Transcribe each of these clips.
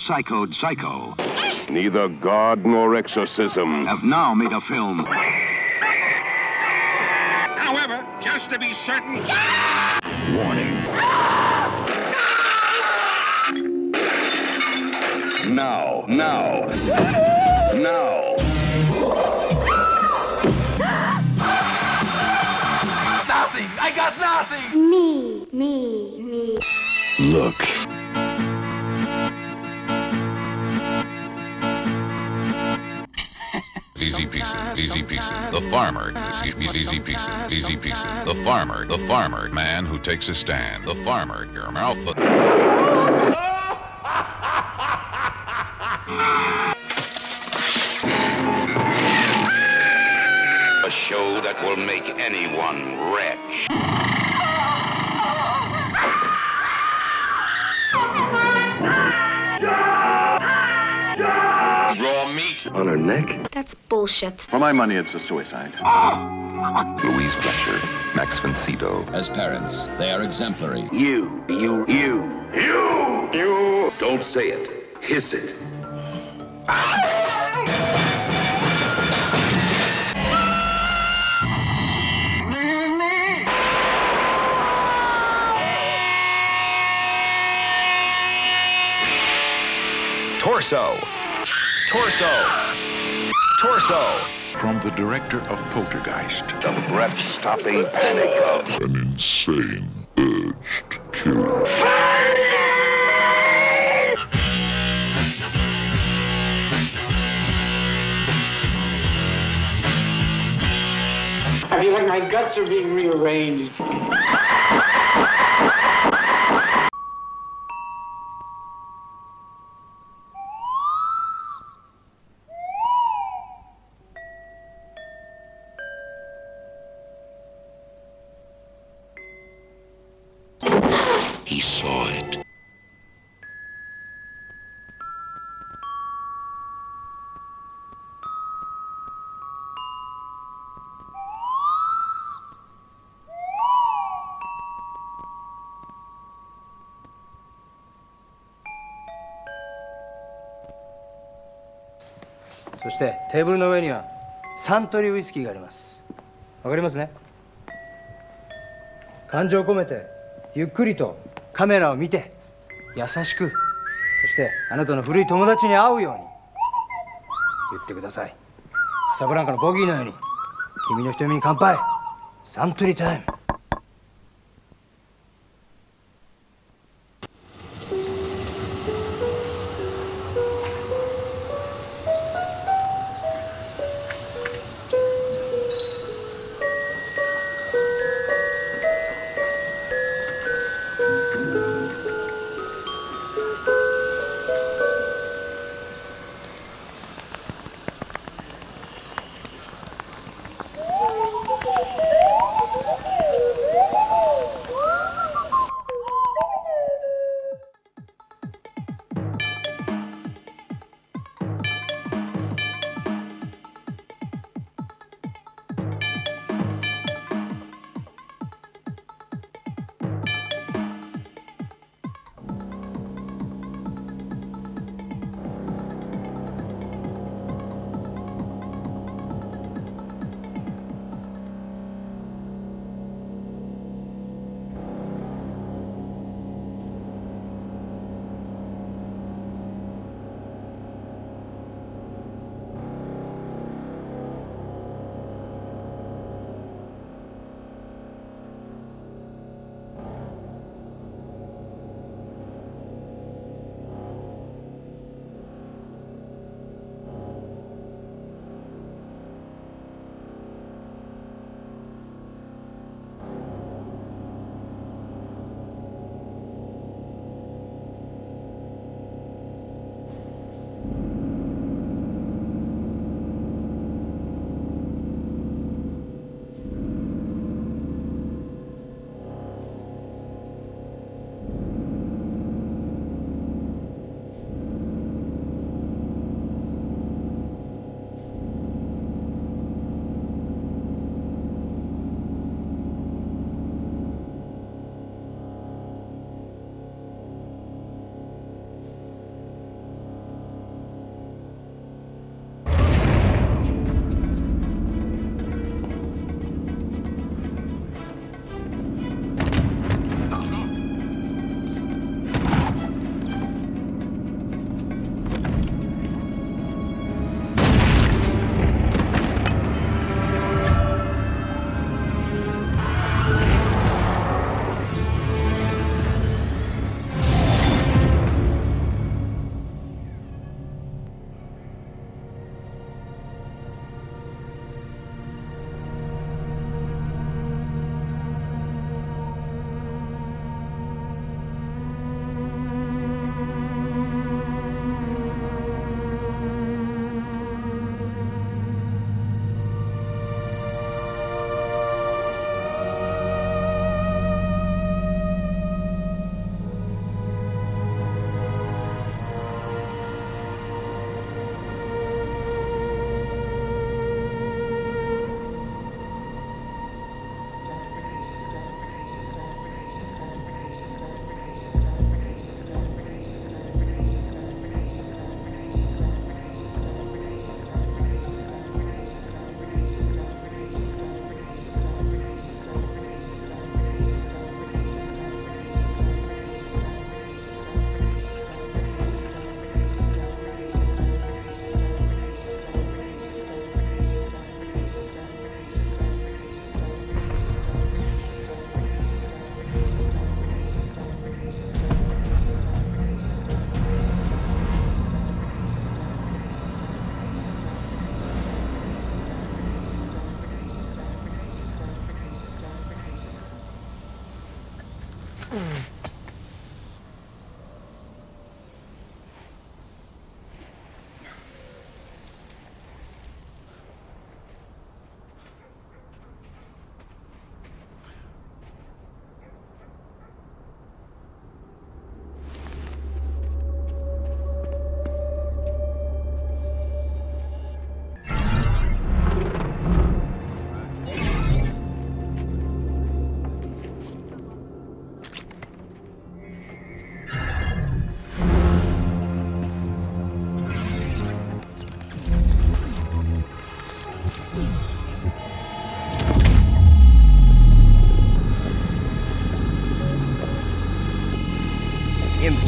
Psychoed Psycho Neither God nor exorcism. have now made a film. However, just to be certain, Warning. Now, now, now. I got nothing! Me, me, me. Look. Easy pieces, easy pieces. The farmer easy, easy pieces, easy pieces. The farmer, the farmer, man who takes a stand. The farmer, your mouth. A that will make anyone retch. Raw meat. On her neck? That's bullshit. For my money, it's a suicide. Louise Fletcher, Max von Sydow. As parents, they are exemplary. You, you, you. You! You! Don't say it. Hiss it. Torso. Torso. Torso. From the director of Poltergeist. The breath-stopping panic of An insane urge to kill. I feel like my guts are being rearranged. そしてテーブルの上にはサントリーウイスキーがあります。わかりますね？感情を込めてゆっくりとカメラを見て優しくそしてあなたの古い友達に会うように言ってください。カサブランカのボギーのように君の瞳に乾杯。サントリータイム。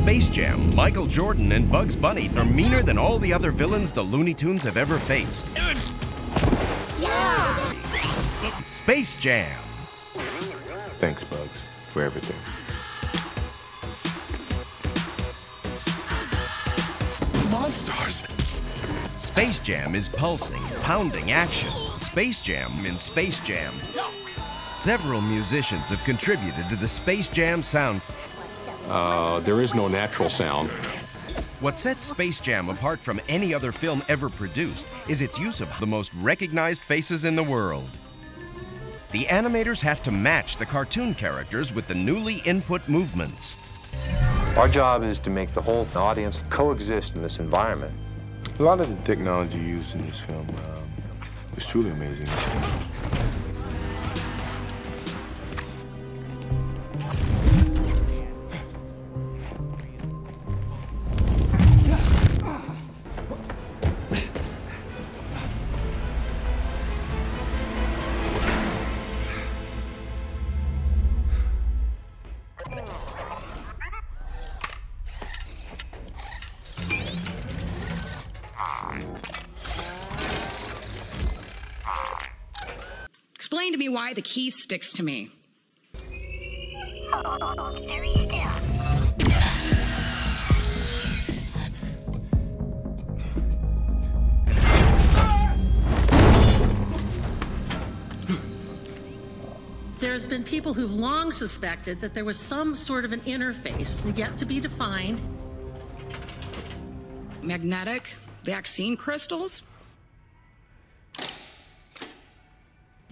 Space Jam, Michael Jordan and Bugs Bunny are meaner than all the other villains the Looney Tunes have ever faced. Yeah! Space Jam. Thanks, Bugs, for everything. Monsters! Space Jam is pulsing, pounding action. Space Jam in Space Jam. Several musicians have contributed to the Space Jam sound. Uh, there is no natural sound. What sets Space Jam apart from any other film ever produced is its use of the most recognized faces in the world. The animators have to match the cartoon characters with the newly input movements. Our job is to make the whole audience coexist in this environment. A lot of the technology used in this film um, was truly amazing. Explain to me why the key sticks to me. There's been people who've long suspected that there was some sort of an interface yet to be defined. Magnetic vaccine crystals?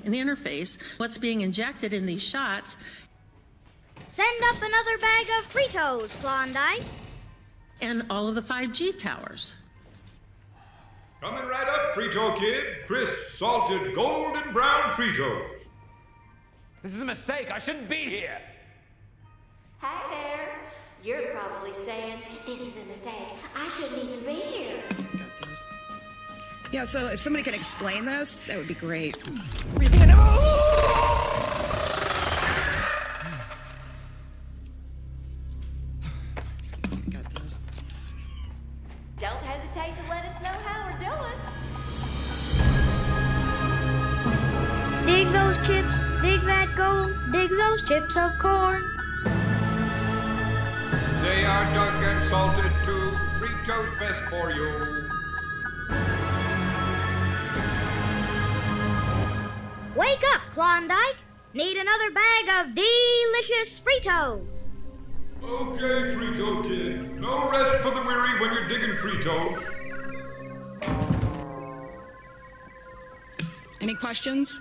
An interface, what's being injected in these shots, Send up another bag of Fritos, Klondike. and all of the 5G towers. Coming right up, Frito Kid. Crisp, salted, golden brown Fritos. This is a mistake. I shouldn't be here. Hi there. You're probably saying, this is a mistake. I shouldn't even be here. Yeah, so if somebody could explain this, that would be great. Got this. Don't hesitate to let us know how we're doing. Dig those chips, dig that gold, dig those chips of corn. They are dark and salted too. Fritos best for you. Wake up, Klondike. Need another bag of delicious Fritos. Okay, Frito Kid. No rest for the weary when you're digging Fritos. Any questions?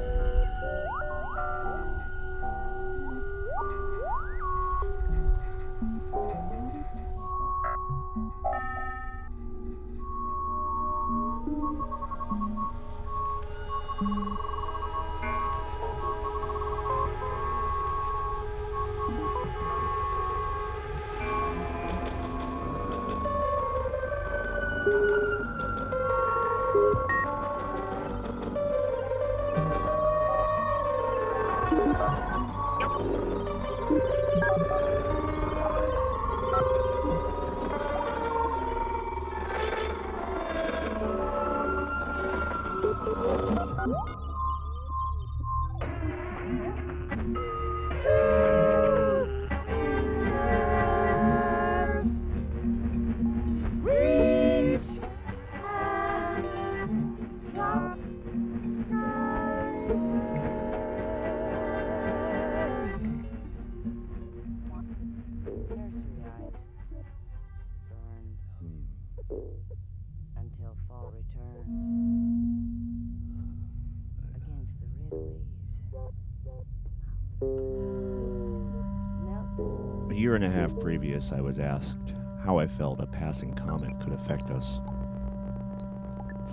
year and a half previous, I was asked how I felt a passing comet could affect us.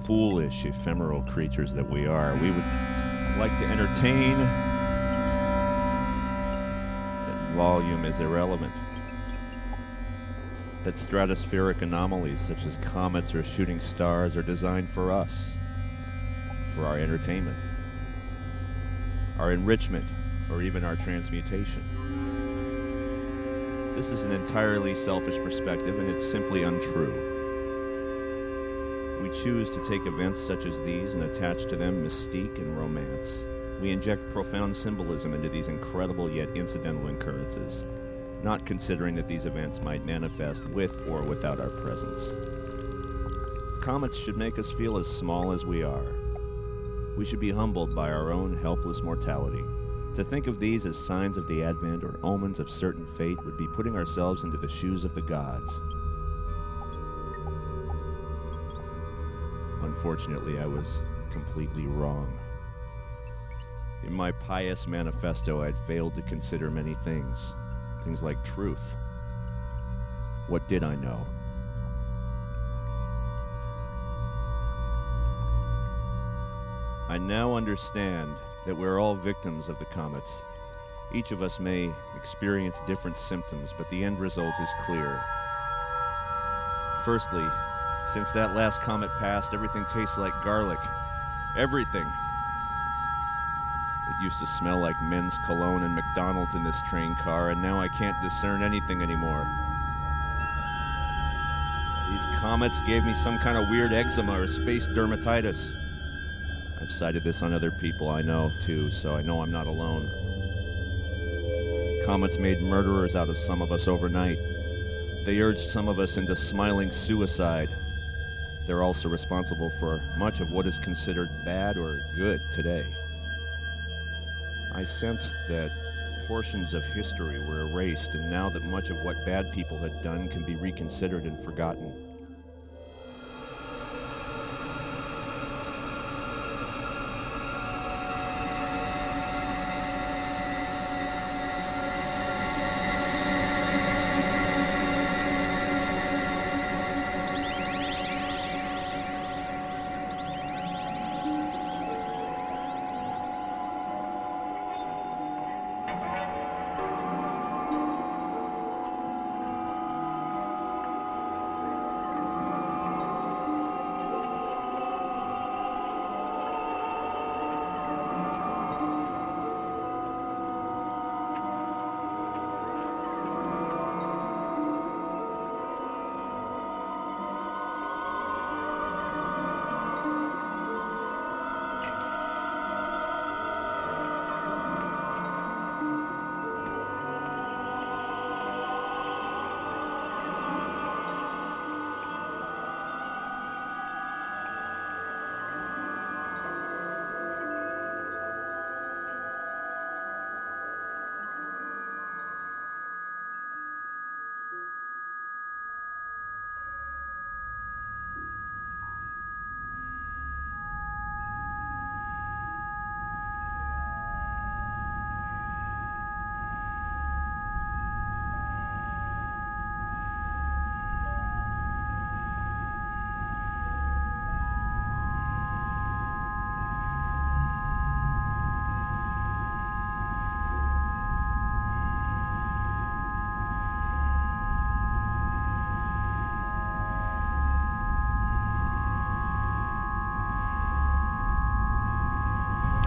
Foolish, ephemeral creatures that we are, we would like to entertain. That volume is irrelevant. That stratospheric anomalies, such as comets or shooting stars, are designed for us, for our entertainment, our enrichment, or even our transmutation. This is an entirely selfish perspective, and it's simply untrue. We choose to take events such as these and attach to them mystique and romance. We inject profound symbolism into these incredible yet incidental occurrences, not considering that these events might manifest with or without our presence. Comets should make us feel as small as we are. We should be humbled by our own helpless mortality. To think of these as signs of the advent or omens of certain fate would be putting ourselves into the shoes of the gods. Unfortunately, I was completely wrong. In my pious manifesto, I'd failed to consider many things. Things like truth. What did I know? I now understand that we're all victims of the comets. Each of us may experience different symptoms, but the end result is clear. Firstly, since that last comet passed, everything tastes like garlic. Everything. It used to smell like men's cologne and McDonald's in this train car, and now I can't discern anything anymore. These comets gave me some kind of weird eczema or space dermatitis. I've cited this on other people I know, too, so I know I'm not alone. Comets made murderers out of some of us overnight. They urged some of us into smiling suicide. They're also responsible for much of what is considered bad or good today. I sense that portions of history were erased, and now that much of what bad people had done can be reconsidered and forgotten.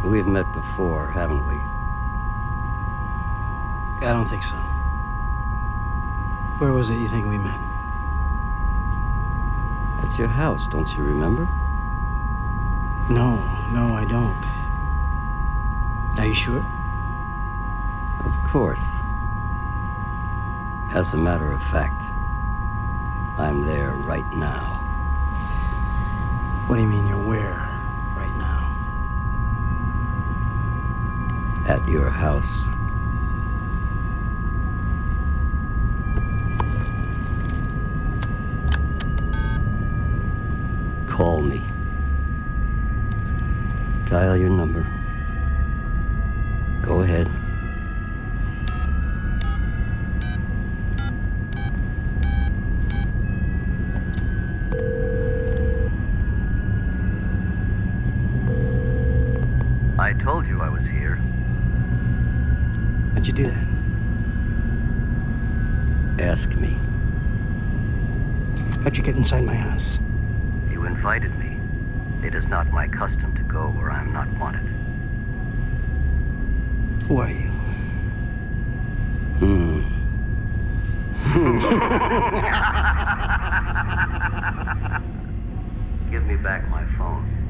We've met before, haven't we? I don't think so. Where was it you think we met? At your house, don't you remember? No, no, I don't. Are you sure? Of course. As a matter of fact, I'm there right now. What do you mean you're where At your house. Call me. Dial your number. Go ahead. I told you I was here. How'd you do that? Ask me. How'd you get inside my house? You invited me. It is not my custom to go where I'm not wanted. Who are you? Hmm. Give me back my phone.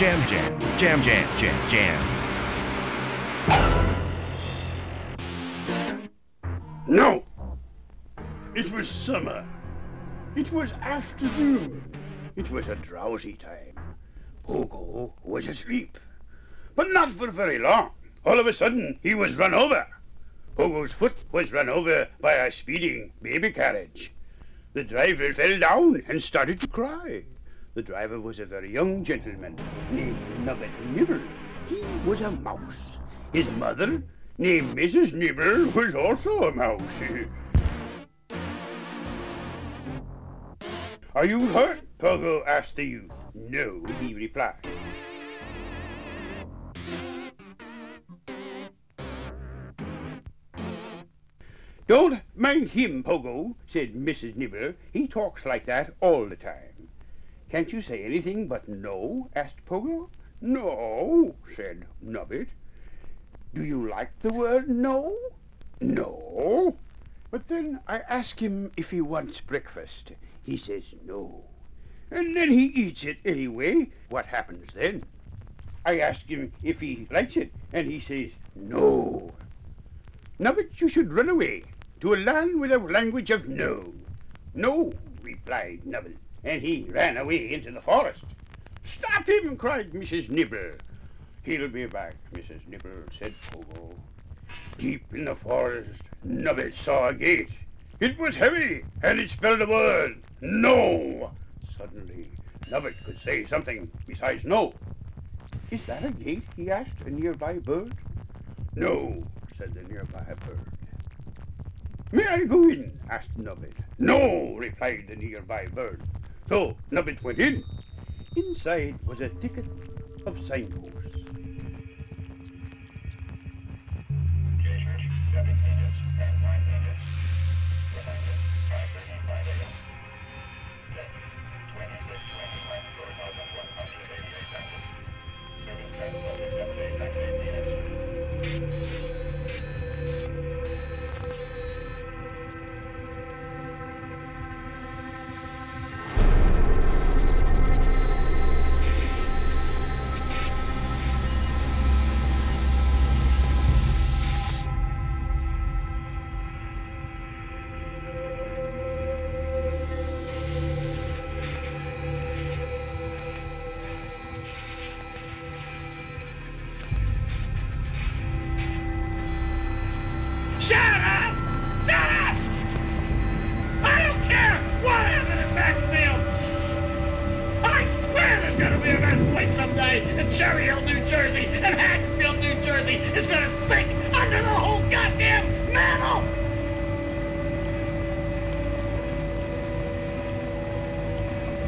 Jam, jam, jam, jam, jam, jam. No! It was summer. It was afternoon. It was a drowsy time. Pogo was asleep. But not for very long. All of a sudden, he was run over. Pogo's foot was run over by a speeding baby carriage. The driver fell down and started to cry. The driver was a very young gentleman named Nugget Nibble. He was a mouse. His mother, named Mrs. Nibble, was also a mouse. Are you hurt? Pogo asked the youth. No, he replied. Don't mind him, Pogo, said Mrs. Nibble. He talks like that all the time. Can't you say anything but no? asked Pogo. No, said Nubbit. Do you like the word no? No. But then I ask him if he wants breakfast. He says no. And then he eats it anyway. What happens then? I ask him if he likes it, and he says no. Nubbit, you should run away to a land with a language of no. No, replied Nubbit and he ran away into the forest. Stop him, cried Mrs. Nibble. He'll be back, Mrs. Nibble, said Pogo. Deep in the forest, Nubbit saw a gate. It was heavy, and it spelled the word, no. Suddenly, Nubbit could say something besides no. Is that a gate? he asked a nearby bird. No, said the nearby bird. May I go in? asked Nubbit. No, replied the nearby bird. So Nubbit went in. Inside was a thicket of signposts.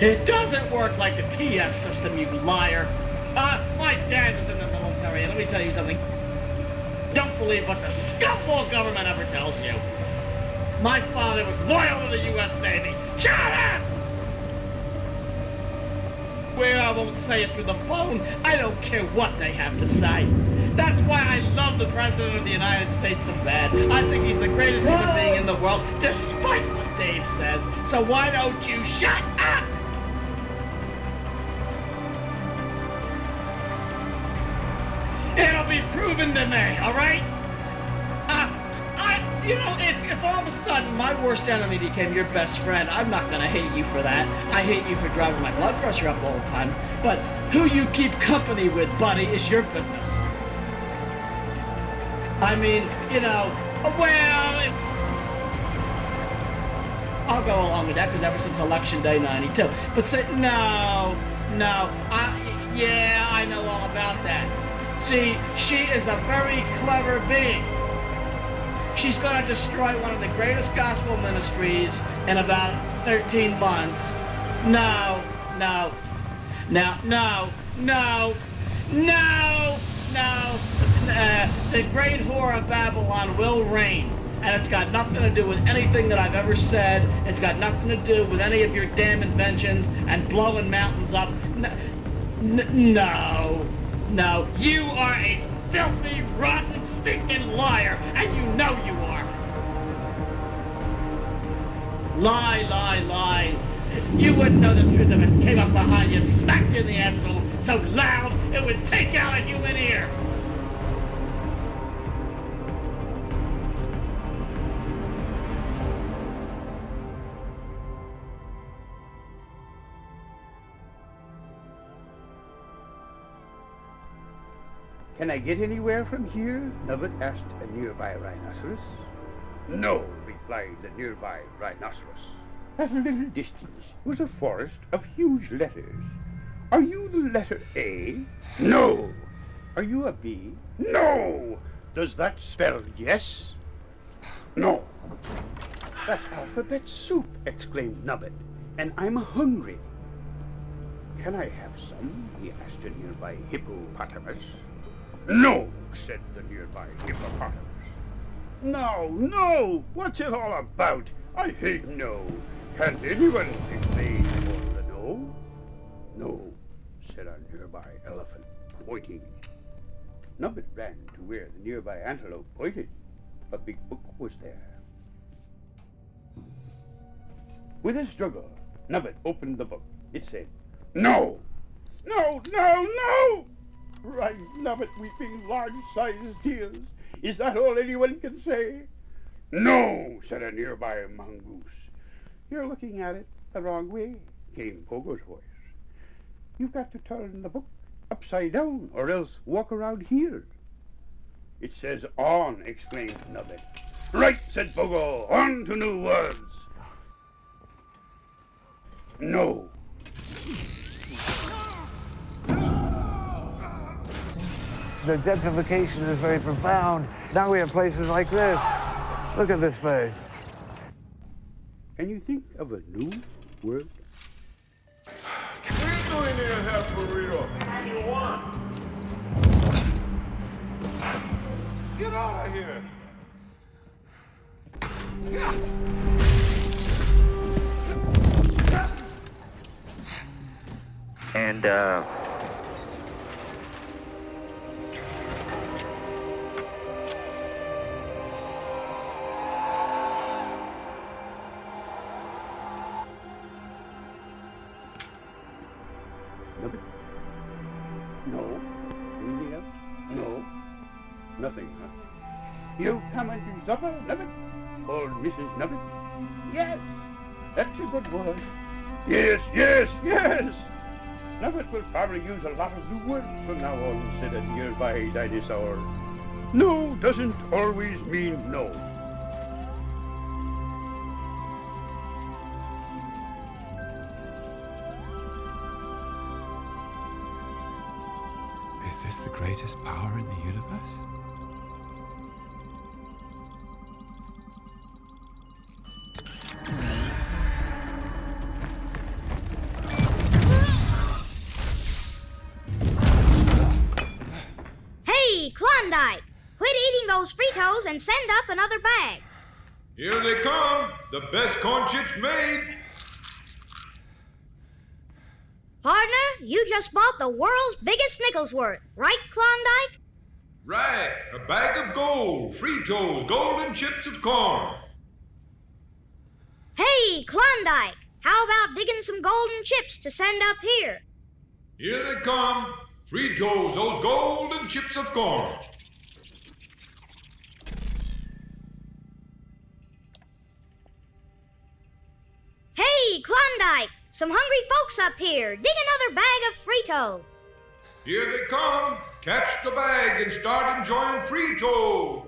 It doesn't work like the TS system, you liar. Uh, my dad was in the military, and let me tell you something. Don't believe what the scuffball government ever tells you. My father was loyal to the U.S. Navy. Shut up! Where I won't say it through the phone, I don't care what they have to say. That's why I love the President of the United States so bad. I think he's the greatest human being in the world, despite what Dave says. So why don't you shut worst enemy became your best friend, I'm not going to hate you for that. I hate you for driving my blood pressure up all the time. But who you keep company with, buddy, is your business. I mean, you know, well, it, I'll go along with that because ever since election day 92. But say, no, no, I, yeah, I know all about that. See, she is a very clever being. She's going to destroy one of the greatest gospel ministries in about 13 months. No, no, no, no, no, no, no. Uh, the great whore of Babylon will reign. And it's got nothing to do with anything that I've ever said. It's got nothing to do with any of your damn inventions and blowing mountains up. No, no, no. You are a filthy, rotten, stinking liar, and you know you are. Lie, lie, lie. You wouldn't know the truth if it came up behind you smacked you in the asshole so loud it would take out a human ear. Can I get anywhere from here? Nubbet asked a nearby rhinoceros. No, replied the nearby rhinoceros. At a little distance was a forest of huge letters. Are you the letter A? No. Are you a B? No. Does that spell yes? No. That's alphabet soup, exclaimed Nubbet, and I'm hungry. Can I have some? he asked a nearby hippopotamus. No, said the nearby hippopotamus. No, no! What's it all about? I hate no. Can't anyone explain for the no? No, said a nearby elephant, pointing. Nubbet ran to where the nearby antelope pointed. A big book was there. With a struggle, Nubbet opened the book. It said, No! No, no, no! Right, Nubbet weeping large-sized tears. Is that all anyone can say? No, said a nearby mongoose. You're looking at it the wrong way, came Pogo's voice. You've got to turn the book upside down, or else walk around here. It says on, exclaimed Nubbet. Right, said Pogo, on to new words. No. The gentrification is very profound. Now we have places like this. Look at this place. Can you think of a new word? What are you doing there, half burrito? What do you want? Get out of here! And, uh. Mrs. Nubbet? Yes. That's a good word. Yes, yes, yes. Nubbet will probably use a lot of new words from now on, said a nearby dinosaur. No doesn't always mean no. Is this the greatest power in the universe? Those and send up another bag. Here they come, the best corn chips made. Partner, you just bought the world's biggest nickel's worth, right, Klondike? Right, a bag of gold, Fritos, golden chips of corn. Hey, Klondike! How about digging some golden chips to send up here? Here they come, Fritos, those golden chips of corn. Hey, Klondike! Some hungry folks up here. Dig another bag of Frito. Here they come. Catch the bag and start enjoying Fritos.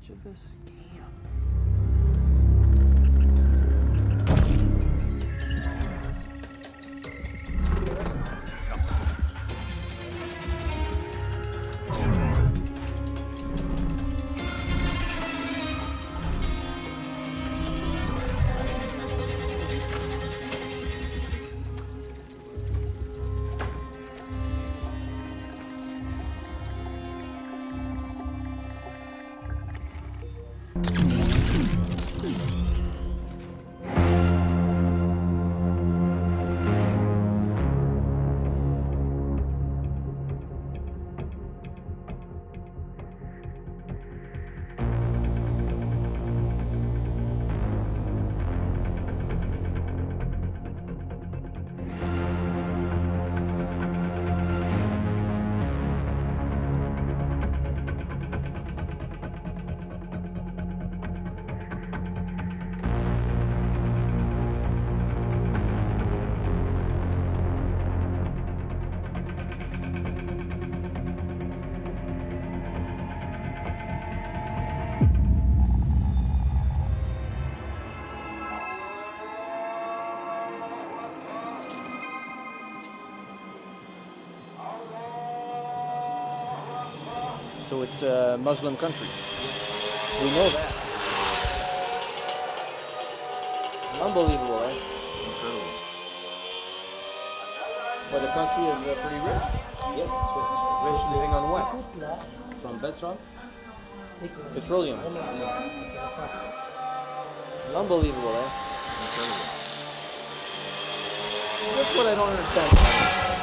Mischievous it's a Muslim country. We know that. Unbelievable. That's incredible. Well, the country is uh, pretty rich. Yes, it's rich. Living on what? From Petron? Petroleum. Unbelievable. That's incredible. That's what I don't understand.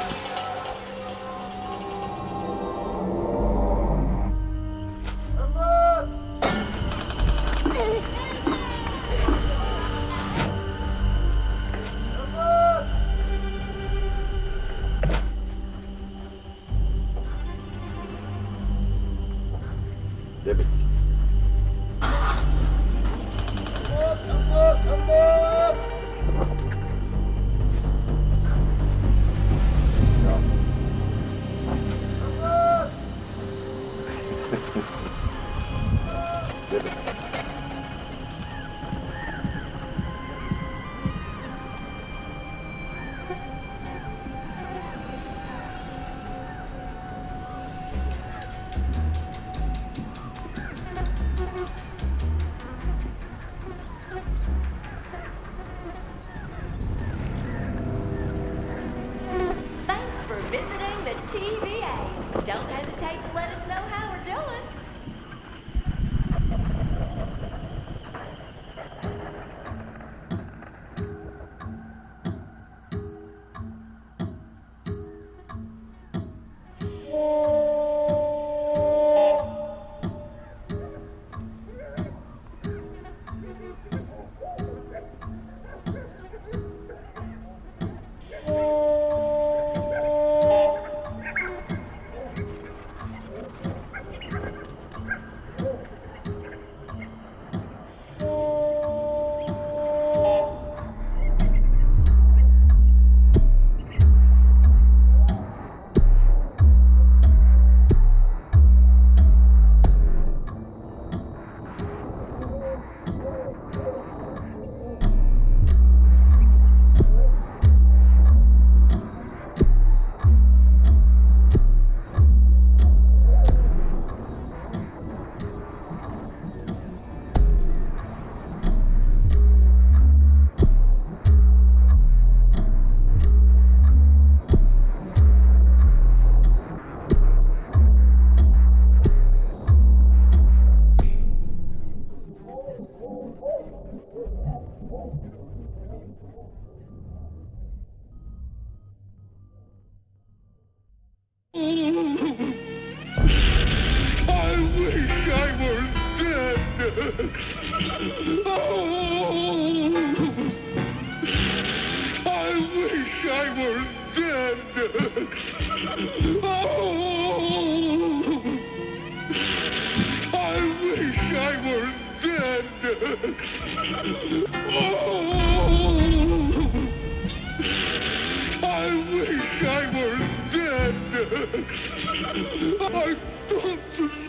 I don't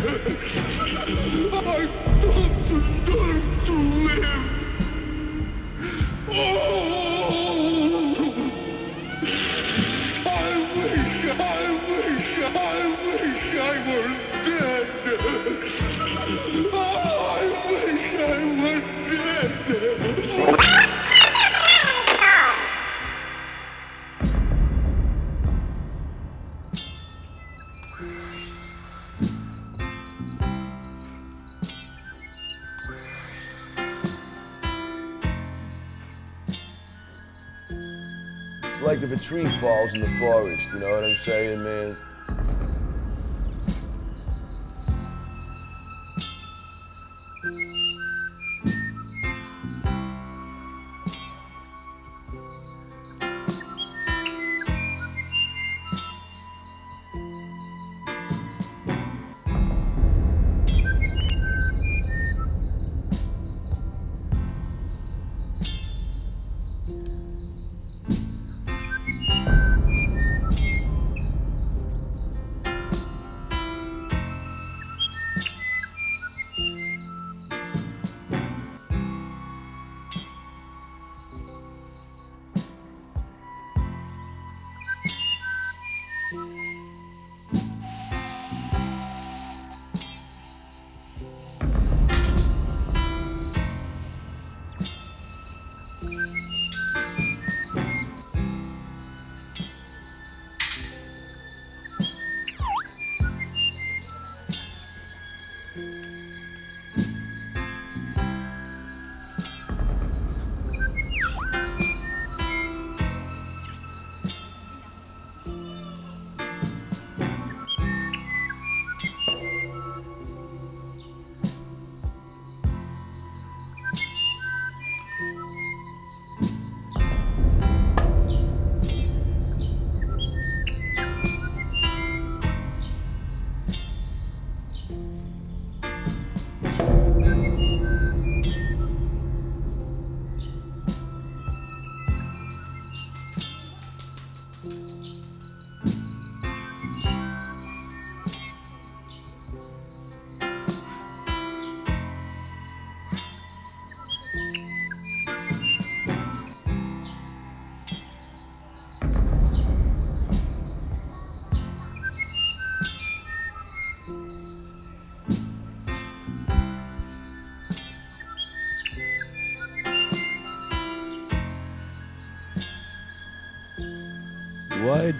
Hı hı hı hı. tree falls in the forest, you know what I'm saying, man?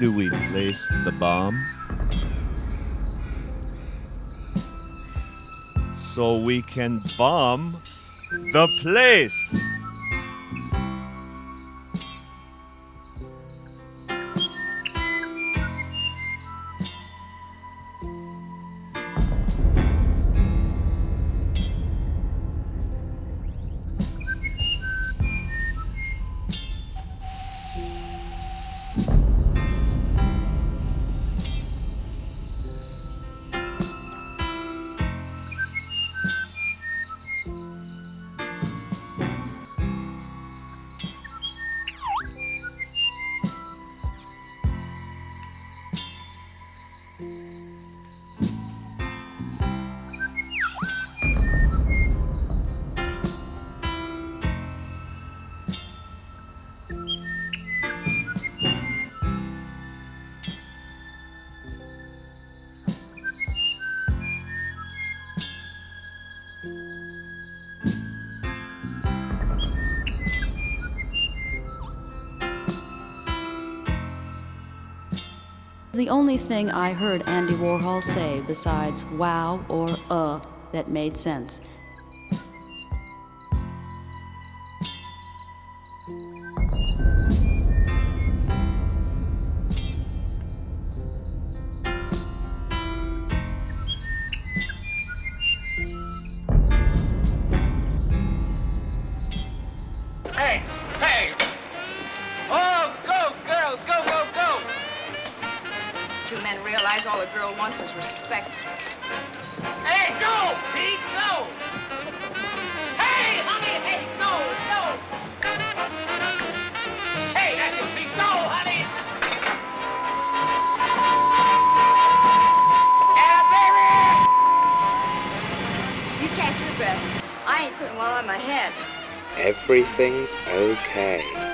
do we place the bomb? So we can bomb the place. only thing I heard Andy Warhol say besides wow or uh that made sense. everything's okay.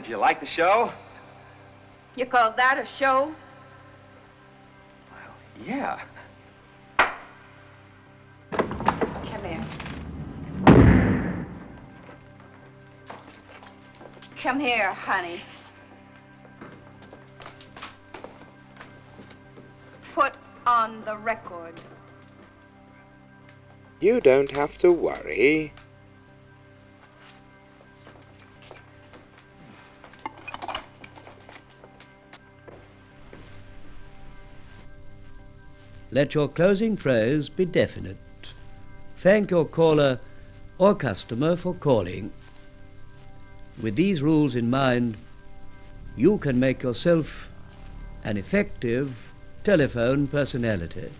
did you like the show? You call that a show? Well, yeah. Come here. Come here, honey. Put on the record. You don't have to worry. Let your closing phrase be definite. Thank your caller or customer for calling. With these rules in mind, you can make yourself an effective telephone personality.